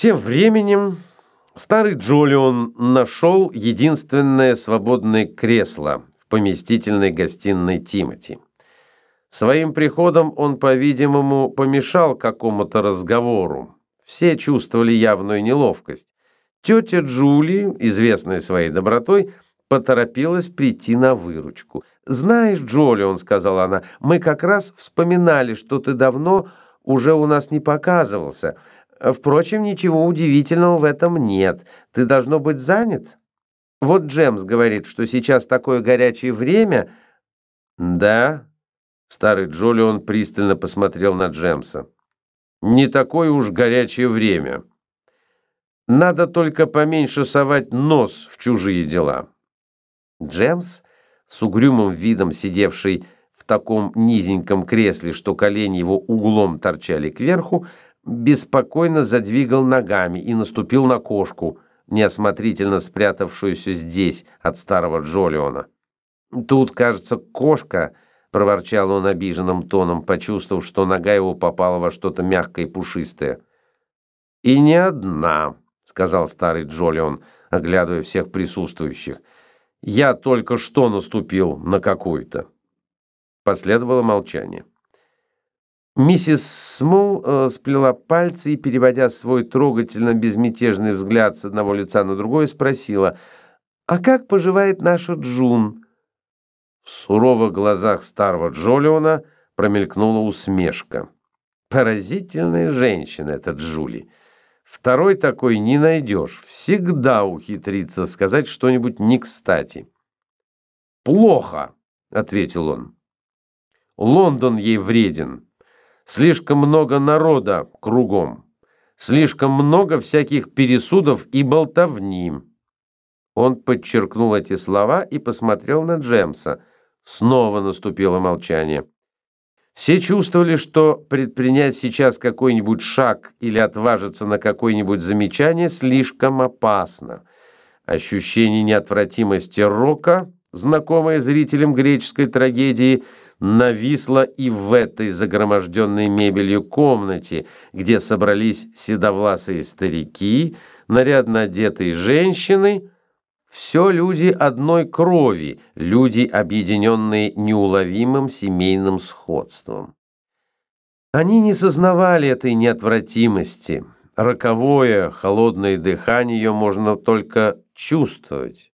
Тем временем старый Джолион нашел единственное свободное кресло в поместительной гостиной Тимати. Своим приходом он, по-видимому, помешал какому-то разговору. Все чувствовали явную неловкость. Тетя Джули, известная своей добротой, поторопилась прийти на выручку. «Знаешь, Джолион, — сказала она, — мы как раз вспоминали, что ты давно уже у нас не показывался». Впрочем, ничего удивительного в этом нет. Ты должно быть занят. Вот Джемс говорит, что сейчас такое горячее время. Да, старый Джолион пристально посмотрел на Джемса. Не такое уж горячее время. Надо только поменьше совать нос в чужие дела. Джемс, с угрюмым видом сидевший в таком низеньком кресле, что колени его углом торчали кверху, беспокойно задвигал ногами и наступил на кошку, неосмотрительно спрятавшуюся здесь от старого Джолиона. «Тут, кажется, кошка», — проворчал он обиженным тоном, почувствовав, что нога его попала во что-то мягкое и пушистое. «И не одна», — сказал старый Джолион, оглядывая всех присутствующих. «Я только что наступил на какую-то». Последовало молчание. Миссис Смол э, сплела пальцы и, переводя свой трогательно безмятежный взгляд с одного лица на другое, спросила, «А как поживает наша Джун?» В суровых глазах старого Джолиона промелькнула усмешка. «Поразительная женщина эта Джули. Второй такой не найдешь. Всегда ухитрится сказать что-нибудь не кстати». «Плохо», — ответил он. «Лондон ей вреден». Слишком много народа кругом. Слишком много всяких пересудов и болтовни. Он подчеркнул эти слова и посмотрел на Джемса. Снова наступило молчание. Все чувствовали, что предпринять сейчас какой-нибудь шаг или отважиться на какое-нибудь замечание слишком опасно. Ощущение неотвратимости рока, знакомое зрителям греческой трагедии, нависла и в этой загроможденной мебелью комнате, где собрались седовласые старики, нарядно одетые женщины, все люди одной крови, люди, объединенные неуловимым семейным сходством. Они не сознавали этой неотвратимости. Роковое, холодное дыхание можно только чувствовать.